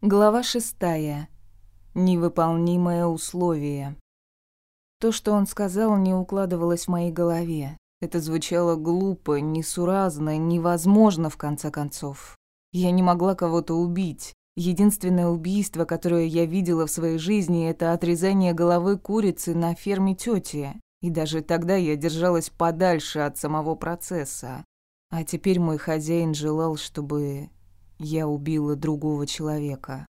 Глава шестая. Невыполнимое условие. То, что он сказал, не укладывалось в моей голове. Это звучало глупо, несуразно, невозможно в конце концов. Я не могла кого-то убить. Единственное убийство, которое я видела в своей жизни, это отрезание головы курицы на ферме тети. И даже тогда я держалась подальше от самого процесса. А теперь мой хозяин желал, чтобы я убила другого человека.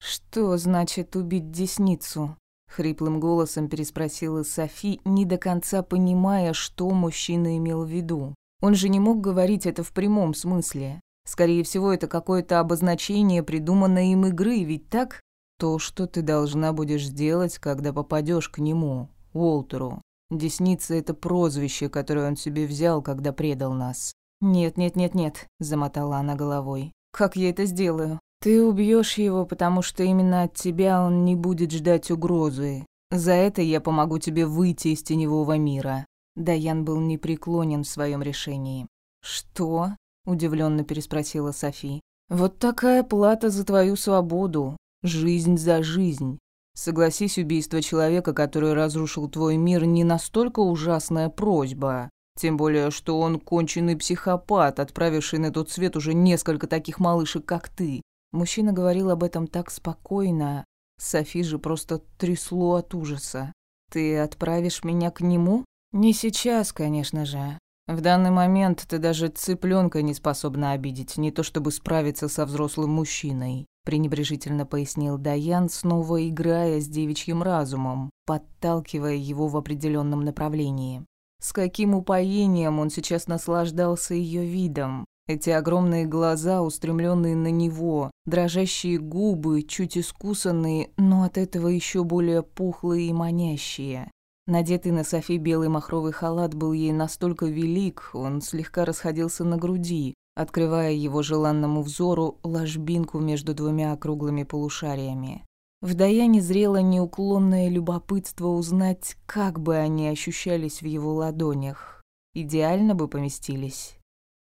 «Что значит убить десницу?» — хриплым голосом переспросила Софи, не до конца понимая, что мужчина имел в виду. Он же не мог говорить это в прямом смысле. Скорее всего, это какое-то обозначение придуманной им игры, ведь так? То, что ты должна будешь сделать, когда попадешь к нему, Уолтеру. Десница — это прозвище, которое он себе взял, когда предал нас. «Нет, нет, нет, нет», — замотала она головой. «Как я это сделаю? Ты убьешь его, потому что именно от тебя он не будет ждать угрозы. За это я помогу тебе выйти из теневого мира». Даян был непреклонен в своем решении. «Что?» — удивленно переспросила Софи. «Вот такая плата за твою свободу. Жизнь за жизнь. Согласись, убийство человека, который разрушил твой мир, не настолько ужасная просьба. Тем более, что он конченый психопат, отправивший на тот свет уже несколько таких малышек, как ты. Мужчина говорил об этом так спокойно. Софи же просто трясло от ужаса. Ты отправишь меня к нему? Не сейчас, конечно же. В данный момент ты даже цыпленка не способна обидеть, не то чтобы справиться со взрослым мужчиной, пренебрежительно пояснил Даян, снова играя с девичьим разумом, подталкивая его в определенном направлении. С каким упоением он сейчас наслаждался ее видом. Эти огромные глаза, устремленные на него, дрожащие губы, чуть искусанные, но от этого еще более пухлые и манящие. Надетый на Софи белый махровый халат был ей настолько велик, он слегка расходился на груди, открывая его желанному взору ложбинку между двумя округлыми полушариями. В Даяне зрело неуклонное любопытство узнать, как бы они ощущались в его ладонях. Идеально бы поместились.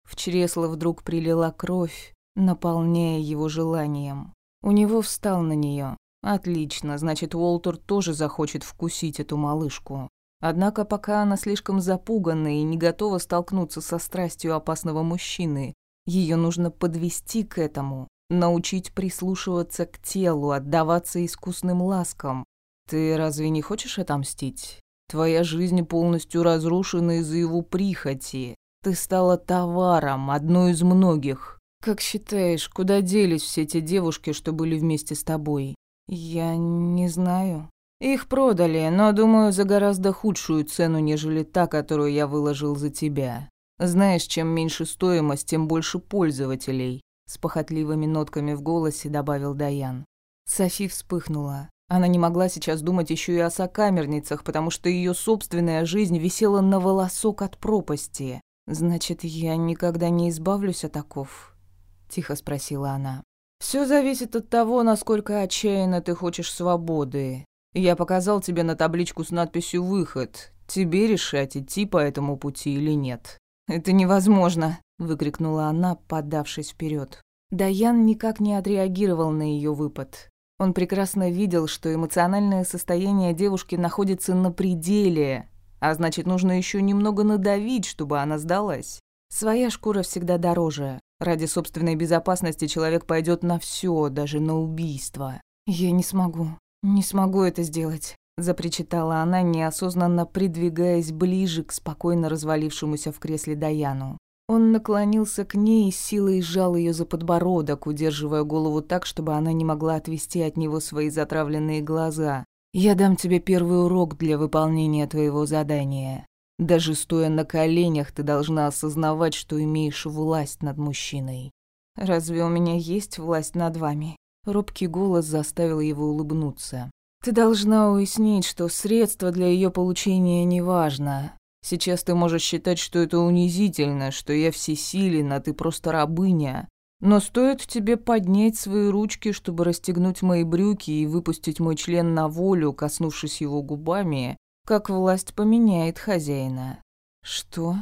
В чресло вдруг прилила кровь, наполняя его желанием. У него встал на нее. Отлично, значит, Уолтер тоже захочет вкусить эту малышку. Однако пока она слишком запугана и не готова столкнуться со страстью опасного мужчины, ее нужно подвести к этому, научить прислушиваться к телу, отдаваться искусным ласкам. Ты разве не хочешь отомстить? Твоя жизнь полностью разрушена из-за его прихоти. Ты стала товаром, одной из многих. Как считаешь, куда делись все те девушки, что были вместе с тобой? Я не знаю. Их продали, но, думаю, за гораздо худшую цену, нежели та, которую я выложил за тебя. Знаешь, чем меньше стоимость, тем больше пользователей. С похотливыми нотками в голосе добавил Даян. Софи вспыхнула. Она не могла сейчас думать еще и о сокамерницах, потому что ее собственная жизнь висела на волосок от пропасти. «Значит, я никогда не избавлюсь от оков?» — тихо спросила она. Все зависит от того, насколько отчаянно ты хочешь свободы. Я показал тебе на табличку с надписью «Выход». Тебе решать, идти по этому пути или нет». «Это невозможно!» – выкрикнула она, подавшись вперед. Даян никак не отреагировал на ее выпад. Он прекрасно видел, что эмоциональное состояние девушки находится на пределе, а значит, нужно еще немного надавить, чтобы она сдалась. Своя шкура всегда дороже. Ради собственной безопасности человек пойдет на все, даже на убийство. «Я не смогу, не смогу это сделать», запричитала она, неосознанно придвигаясь ближе к спокойно развалившемуся в кресле Даяну. Он наклонился к ней и силой сжал ее за подбородок, удерживая голову так, чтобы она не могла отвести от него свои затравленные глаза. «Я дам тебе первый урок для выполнения твоего задания. Даже стоя на коленях, ты должна осознавать, что имеешь власть над мужчиной. Разве у меня есть власть над вами?» Робкий голос заставил его улыбнуться. Ты должна уяснить, что средство для ее получения не важно. Сейчас ты можешь считать, что это унизительно, что я всесилен, а ты просто рабыня. Но стоит тебе поднять свои ручки, чтобы расстегнуть мои брюки и выпустить мой член на волю, коснувшись его губами, как власть поменяет хозяина. Что?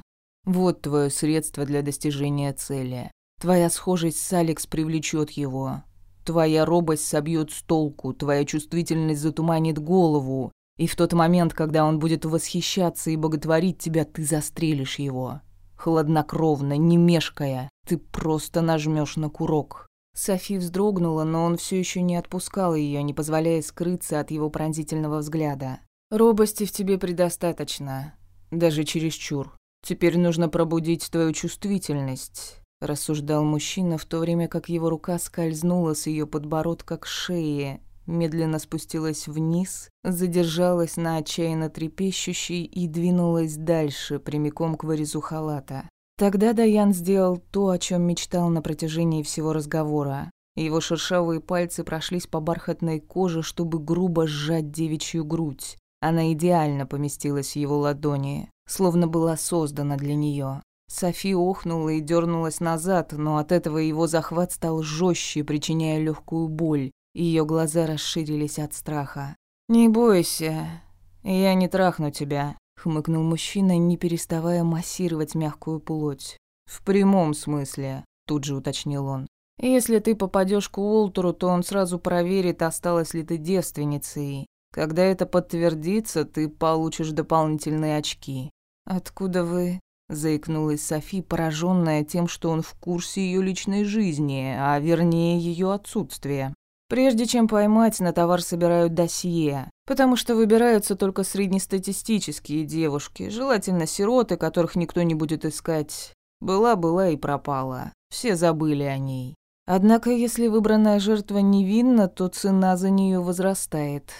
Вот твое средство для достижения цели. Твоя схожесть с Алекс привлечет его. Твоя робость собьет с толку, твоя чувствительность затуманит голову, и в тот момент, когда он будет восхищаться и боготворить тебя, ты застрелишь его. Хладнокровно, не мешкая, ты просто нажмешь на курок. Софи вздрогнула, но он все еще не отпускал ее, не позволяя скрыться от его пронзительного взгляда. «Робости в тебе предостаточно, даже чересчур. Теперь нужно пробудить твою чувствительность рассуждал мужчина, в то время как его рука скользнула с ее подбородка к шее, медленно спустилась вниз, задержалась на отчаянно трепещущей и двинулась дальше, прямиком к вырезу халата. Тогда Даян сделал то, о чем мечтал на протяжении всего разговора. Его шершавые пальцы прошлись по бархатной коже, чтобы грубо сжать девичью грудь. Она идеально поместилась в его ладони, словно была создана для нее. Софи охнула и дернулась назад, но от этого его захват стал жестче, причиняя легкую боль. Ее глаза расширились от страха. «Не бойся, я не трахну тебя», — хмыкнул мужчина, не переставая массировать мягкую плоть. «В прямом смысле», — тут же уточнил он. «Если ты попадешь к Уолтеру, то он сразу проверит, осталась ли ты девственницей. Когда это подтвердится, ты получишь дополнительные очки». «Откуда вы?» Заикнулась Софи, пораженная тем, что он в курсе ее личной жизни, а вернее ее отсутствия. Прежде чем поймать, на товар собирают досье, потому что выбираются только среднестатистические девушки, желательно сироты, которых никто не будет искать. Была-была и пропала. Все забыли о ней. Однако, если выбранная жертва невинна, то цена за нее возрастает.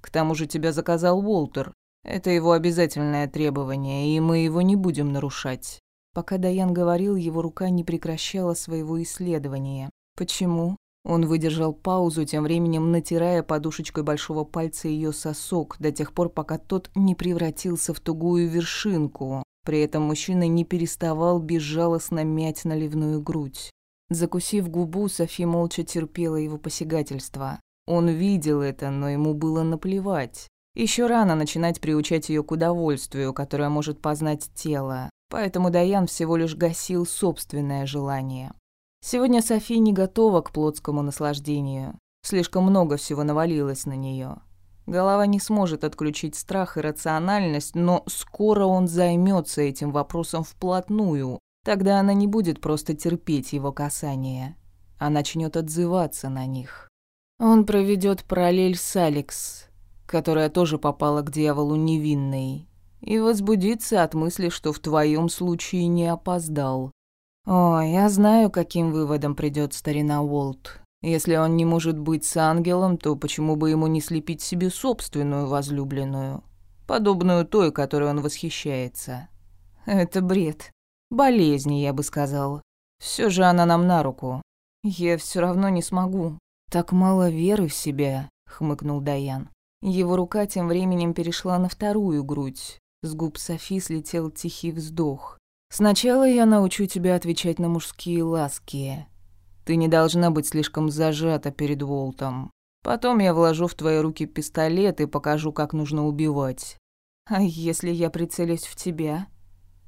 К тому же тебя заказал Уолтер. Это его обязательное требование, и мы его не будем нарушать. Пока Даян говорил, его рука не прекращала своего исследования. Почему? Он выдержал паузу, тем временем натирая подушечкой большого пальца ее сосок, до тех пор, пока тот не превратился в тугую вершинку. При этом мужчина не переставал безжалостно мять наливную грудь. Закусив губу, Софи молча терпела его посягательство. Он видел это, но ему было наплевать. Еще рано начинать приучать ее к удовольствию, которое может познать тело, поэтому Даян всего лишь гасил собственное желание. Сегодня София не готова к плотскому наслаждению. Слишком много всего навалилось на нее. Голова не сможет отключить страх и рациональность, но скоро он займется этим вопросом вплотную. Тогда она не будет просто терпеть его касания, а начнет отзываться на них. Он проведет параллель с Алекс, которая тоже попала к дьяволу невинной, и возбудиться от мысли, что в твоем случае не опоздал. О, я знаю, каким выводом придет старина Уолт. Если он не может быть с ангелом, то почему бы ему не слепить себе собственную возлюбленную, подобную той, которой он восхищается? Это бред. Болезни, я бы сказал. Все же она нам на руку. Я все равно не смогу. Так мало веры в себя, хмыкнул Даян. Его рука тем временем перешла на вторую грудь. С губ Софи слетел тихий вздох. «Сначала я научу тебя отвечать на мужские ласки. Ты не должна быть слишком зажата перед Волтом. Потом я вложу в твои руки пистолет и покажу, как нужно убивать. А если я прицелюсь в тебя?»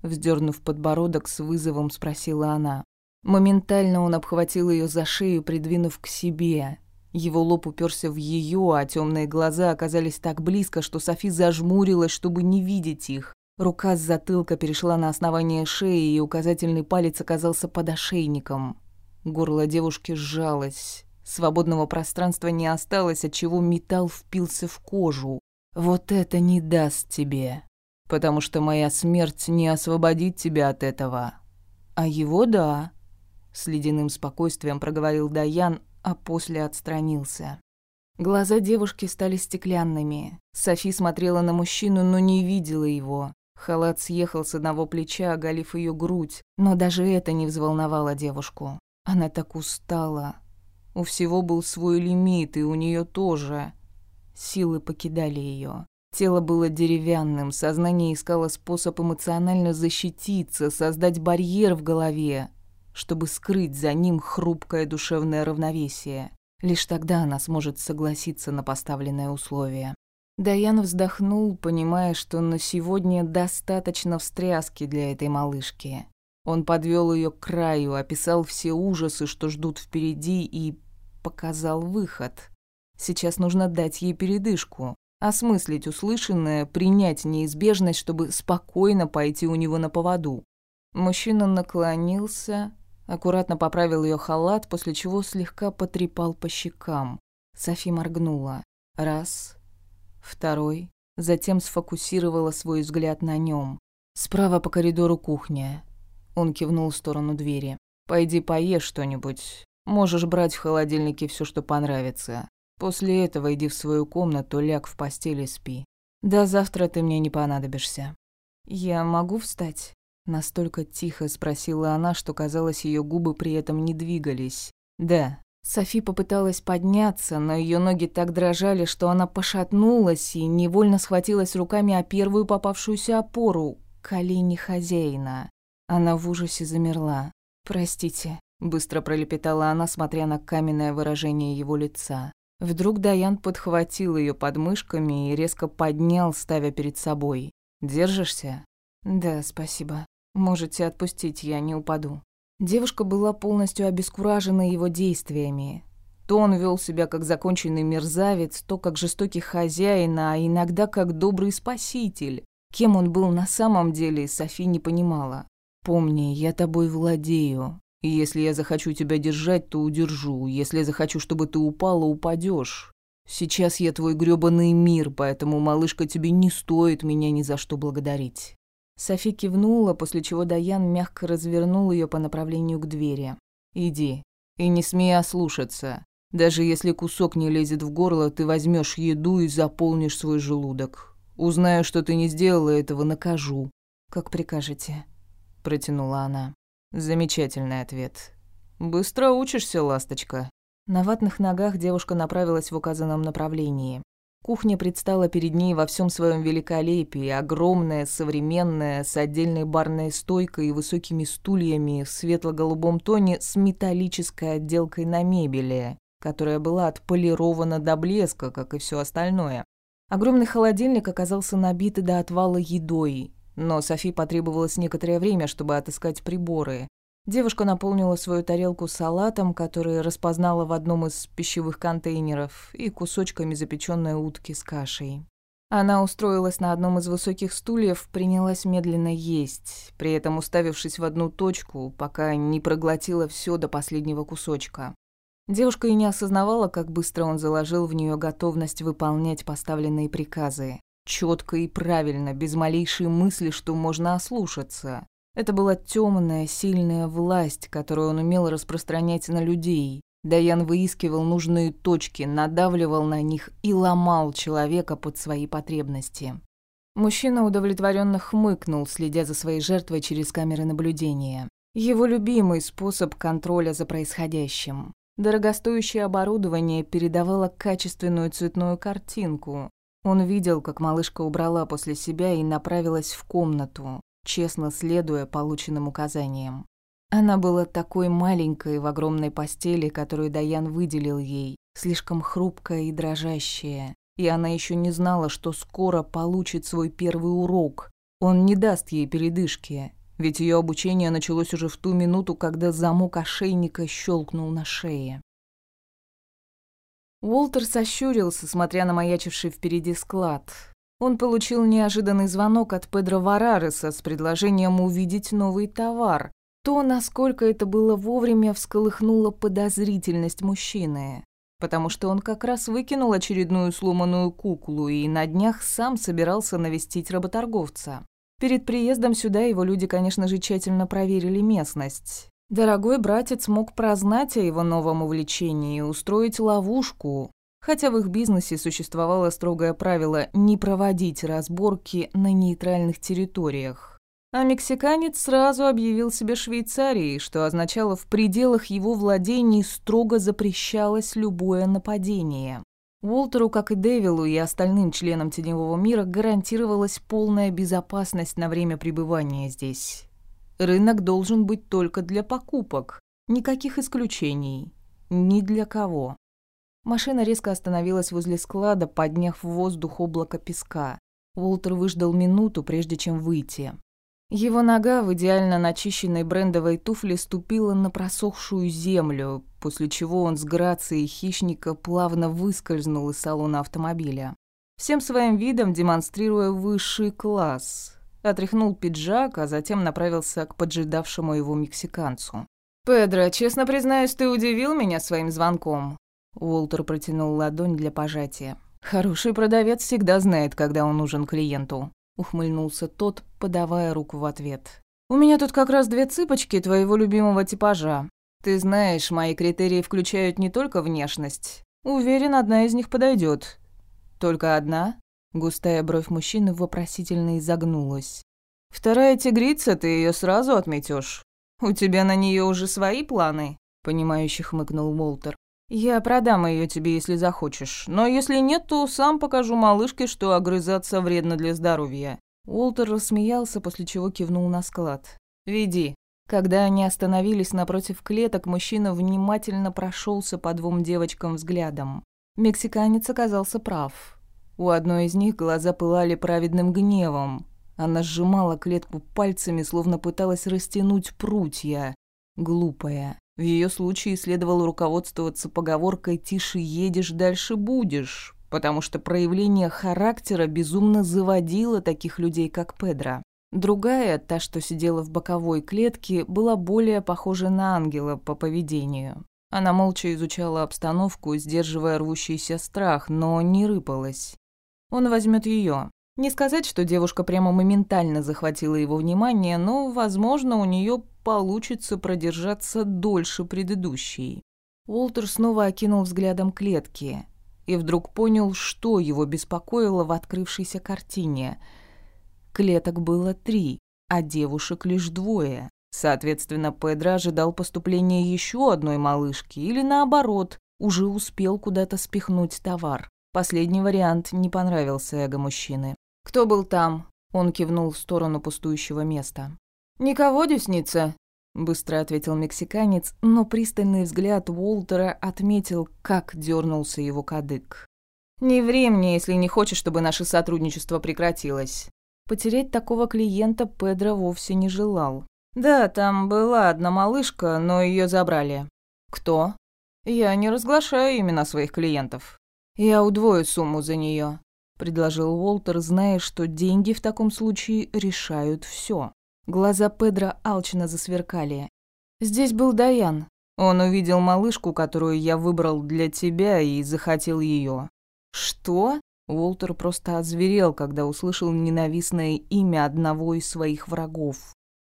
Вздернув подбородок, с вызовом спросила она. Моментально он обхватил ее за шею, придвинув к себе, его лоб уперся в ее, а темные глаза оказались так близко, что Софи зажмурилась, чтобы не видеть их. Рука с затылка перешла на основание шеи, и указательный палец оказался под ошейником. Горло девушки сжалось. Свободного пространства не осталось, отчего металл впился в кожу. «Вот это не даст тебе, потому что моя смерть не освободит тебя от этого. А его — да», — с ледяным спокойствием проговорил Даян, а после отстранился. Глаза девушки стали стеклянными. Софи смотрела на мужчину, но не видела его. Халат съехал с одного плеча, оголив ее грудь, но даже это не взволновало девушку. Она так устала. У всего был свой лимит, и у нее тоже. Силы покидали ее. Тело было деревянным, сознание искало способ эмоционально защититься, создать барьер в голове чтобы скрыть за ним хрупкое душевное равновесие. Лишь тогда она сможет согласиться на поставленное условие. Даян вздохнул, понимая, что на сегодня достаточно встряски для этой малышки. Он подвел ее к краю, описал все ужасы, что ждут впереди, и показал выход. Сейчас нужно дать ей передышку, осмыслить услышанное, принять неизбежность, чтобы спокойно пойти у него на поводу. Мужчина наклонился, аккуратно поправил ее халат, после чего слегка потрепал по щекам. Софи моргнула. Раз, второй, затем сфокусировала свой взгляд на нем. Справа по коридору кухня. Он кивнул в сторону двери. «Пойди поешь что-нибудь. Можешь брать в холодильнике все, что понравится. После этого иди в свою комнату, ляг в постели и спи. До завтра ты мне не понадобишься». «Я могу встать?» Настолько тихо спросила она, что, казалось, ее губы при этом не двигались. «Да». Софи попыталась подняться, но ее ноги так дрожали, что она пошатнулась и невольно схватилась руками о первую попавшуюся опору — колени хозяина. Она в ужасе замерла. «Простите», — быстро пролепетала она, смотря на каменное выражение его лица. Вдруг Даян подхватил ее подмышками и резко поднял, ставя перед собой. «Держишься?» «Да, спасибо. Можете отпустить, я не упаду». Девушка была полностью обескуражена его действиями. То он вел себя как законченный мерзавец, то как жестокий хозяин, а иногда как добрый спаситель. Кем он был на самом деле, Софи не понимала. Помни, я тобой владею. Если я захочу тебя держать, то удержу. Если захочу, чтобы ты упала, упадешь. Сейчас я твой грёбаный мир, поэтому, малышка, тебе не стоит меня ни за что благодарить». Софи кивнула, после чего Даян мягко развернул ее по направлению к двери. «Иди. И не смей ослушаться. Даже если кусок не лезет в горло, ты возьмешь еду и заполнишь свой желудок. Узнаю, что ты не сделала этого, накажу. Как прикажете» протянула она. Замечательный ответ. Быстро учишься, ласточка. На ватных ногах девушка направилась в указанном направлении. Кухня предстала перед ней во всем своем великолепии, огромная, современная, с отдельной барной стойкой и высокими стульями в светло-голубом тоне с металлической отделкой на мебели, которая была отполирована до блеска, как и все остальное. Огромный холодильник оказался набит до отвала едой, но Софи потребовалось некоторое время, чтобы отыскать приборы. Девушка наполнила свою тарелку салатом, который распознала в одном из пищевых контейнеров, и кусочками запеченной утки с кашей. Она устроилась на одном из высоких стульев, принялась медленно есть, при этом уставившись в одну точку, пока не проглотила все до последнего кусочка. Девушка и не осознавала, как быстро он заложил в нее готовность выполнять поставленные приказы четко и правильно, без малейшей мысли, что можно ослушаться. Это была темная, сильная власть, которую он умел распространять на людей. Даян выискивал нужные точки, надавливал на них и ломал человека под свои потребности. Мужчина удовлетворенно хмыкнул, следя за своей жертвой через камеры наблюдения. Его любимый способ контроля за происходящим. Дорогостоящее оборудование передавало качественную цветную картинку, он видел, как малышка убрала после себя и направилась в комнату, честно следуя полученным указаниям. Она была такой маленькой в огромной постели, которую Даян выделил ей, слишком хрупкая и дрожащая, и она еще не знала, что скоро получит свой первый урок. Он не даст ей передышки, ведь ее обучение началось уже в ту минуту, когда замок ошейника щелкнул на шее. Уолтер сощурился, смотря на маячивший впереди склад. Он получил неожиданный звонок от Педро Варареса с предложением увидеть новый товар. То, насколько это было вовремя, всколыхнуло подозрительность мужчины. Потому что он как раз выкинул очередную сломанную куклу и на днях сам собирался навестить работорговца. Перед приездом сюда его люди, конечно же, тщательно проверили местность. Дорогой братец мог прознать о его новом увлечении и устроить ловушку, хотя в их бизнесе существовало строгое правило не проводить разборки на нейтральных территориях. А мексиканец сразу объявил себя Швейцарией, что означало в пределах его владений строго запрещалось любое нападение. Уолтеру, как и Дэвилу и остальным членам Теневого мира, гарантировалась полная безопасность на время пребывания здесь. Рынок должен быть только для покупок. Никаких исключений. Ни для кого. Машина резко остановилась возле склада, подняв в воздух облако песка. Уолтер выждал минуту, прежде чем выйти. Его нога в идеально начищенной брендовой туфле ступила на просохшую землю, после чего он с грацией хищника плавно выскользнул из салона автомобиля. Всем своим видом демонстрируя высший класс. Отряхнул пиджак, а затем направился к поджидавшему его мексиканцу. «Педро, честно признаюсь, ты удивил меня своим звонком». Уолтер протянул ладонь для пожатия. «Хороший продавец всегда знает, когда он нужен клиенту», — ухмыльнулся тот, подавая руку в ответ. «У меня тут как раз две цыпочки твоего любимого типажа. Ты знаешь, мои критерии включают не только внешность. Уверен, одна из них подойдет. Только одна?» Густая бровь мужчины вопросительно изогнулась. «Вторая тигрица, ты ее сразу отметешь. У тебя на нее уже свои планы?» Понимающе хмыкнул Молтер. «Я продам ее тебе, если захочешь. Но если нет, то сам покажу малышке, что огрызаться вредно для здоровья». Уолтер рассмеялся, после чего кивнул на склад. «Веди». Когда они остановились напротив клеток, мужчина внимательно прошелся по двум девочкам взглядом. Мексиканец оказался прав. У одной из них глаза пылали праведным гневом. Она сжимала клетку пальцами, словно пыталась растянуть прутья. Глупая. В ее случае следовало руководствоваться поговоркой «тише едешь, дальше будешь», потому что проявление характера безумно заводило таких людей, как Педро. Другая, та, что сидела в боковой клетке, была более похожа на ангела по поведению. Она молча изучала обстановку, сдерживая рвущийся страх, но не рыпалась. Он возьмет ее. Не сказать, что девушка прямо моментально захватила его внимание, но, возможно, у нее получится продержаться дольше предыдущей. Уолтер снова окинул взглядом клетки и вдруг понял, что его беспокоило в открывшейся картине. Клеток было три, а девушек лишь двое. Соответственно, Педро ожидал поступления еще одной малышки или, наоборот, уже успел куда-то спихнуть товар. Последний вариант не понравился эго мужчины. «Кто был там?» Он кивнул в сторону пустующего места. «Никого, десница?» — быстро ответил мексиканец, но пристальный взгляд Уолтера отметил, как дернулся его кадык. «Не времени, если не хочешь, чтобы наше сотрудничество прекратилось». Потерять такого клиента Педро вовсе не желал. «Да, там была одна малышка, но ее забрали». «Кто?» «Я не разглашаю имена своих клиентов. Я удвою сумму за нее, предложил Уолтер, зная, что деньги в таком случае решают все. Глаза Педро алчно засверкали. «Здесь был Даян. Он увидел малышку, которую я выбрал для тебя, и захотел ее. «Что?» Уолтер просто озверел, когда услышал ненавистное имя одного из своих врагов.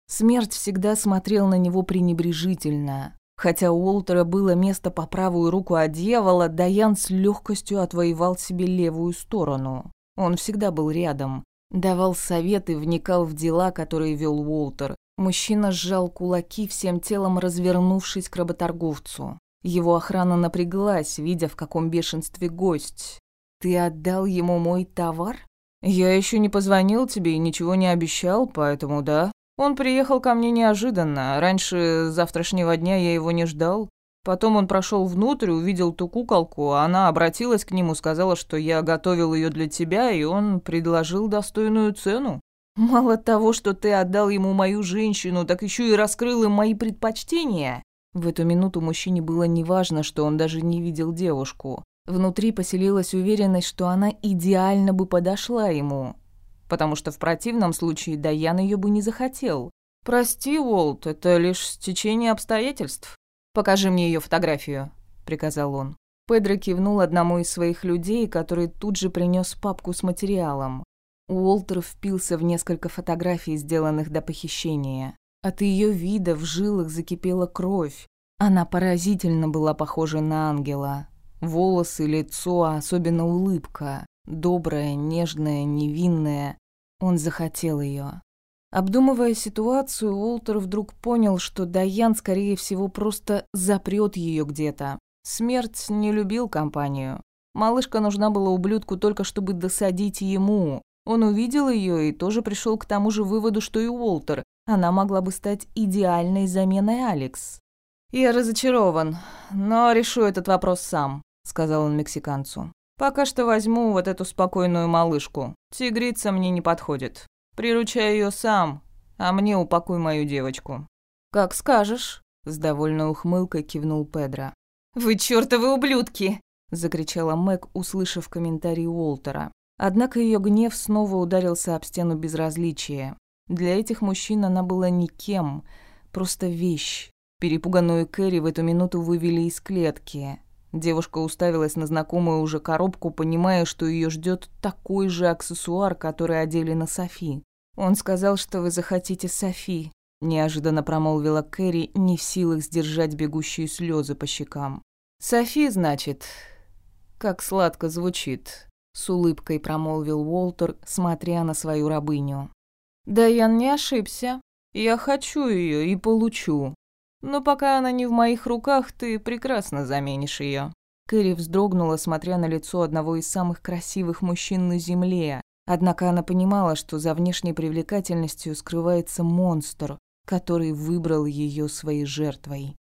Смерть всегда смотрел на него пренебрежительно. Хотя у Уолтера было место по правую руку от дьявола, Даян с легкостью отвоевал себе левую сторону. Он всегда был рядом, Давал советы, вникал в дела, которые вел Уолтер. Мужчина сжал кулаки, всем телом развернувшись к работорговцу. Его охрана напряглась, видя, в каком бешенстве гость. «Ты отдал ему мой товар?» «Я еще не позвонил тебе и ничего не обещал, поэтому да. Он приехал ко мне неожиданно. Раньше завтрашнего дня я его не ждал. Потом он прошел внутрь, увидел ту куколку, она обратилась к нему, сказала, что я готовил ее для тебя, и он предложил достойную цену. Мало того, что ты отдал ему мою женщину, так еще и раскрыл им мои предпочтения. В эту минуту мужчине было неважно, что он даже не видел девушку. Внутри поселилась уверенность, что она идеально бы подошла ему, потому что в противном случае Даян ее бы не захотел. «Прости, Уолт, это лишь стечение обстоятельств». «Покажи мне ее фотографию», — приказал он. Педро кивнул одному из своих людей, который тут же принес папку с материалом. Уолтер впился в несколько фотографий, сделанных до похищения. От ее вида в жилах закипела кровь. Она поразительно была похожа на ангела. Волосы, лицо, а особенно улыбка. Добрая, нежная, невинная. Он захотел ее. Обдумывая ситуацию, Уолтер вдруг понял, что Даян, скорее всего, просто запрет ее где-то. Смерть не любил компанию. Малышка нужна была ублюдку только чтобы досадить ему. Он увидел ее и тоже пришел к тому же выводу, что и Уолтер. Она могла бы стать идеальной заменой Алекс. «Я разочарован, но решу этот вопрос сам», — сказал он мексиканцу. «Пока что возьму вот эту спокойную малышку. Тигрица мне не подходит. Приручай ее сам. а мне упакуй мою девочку». «Как скажешь», — с довольной ухмылкой кивнул Педро. «Вы чёртовы ублюдки!» — закричала Мэг, услышав комментарий Уолтера. Однако ее гнев снова ударился об стену безразличия. Для этих мужчин она была никем, просто вещь. Перепуганную Кэрри в эту минуту вывели из клетки. Девушка уставилась на знакомую уже коробку, понимая, что ее ждет такой же аксессуар, который одели на Софи. «Он сказал, что вы захотите Софи», – неожиданно промолвила Кэрри, не в силах сдержать бегущие слезы по щекам. «Софи, значит? Как сладко звучит», – с улыбкой промолвил Уолтер, смотря на свою рабыню. «Да я не ошибся. Я хочу ее и получу. Но пока она не в моих руках, ты прекрасно заменишь ее. Кэрри вздрогнула, смотря на лицо одного из самых красивых мужчин на Земле. Однако она понимала, что за внешней привлекательностью скрывается монстр, который выбрал ее своей жертвой.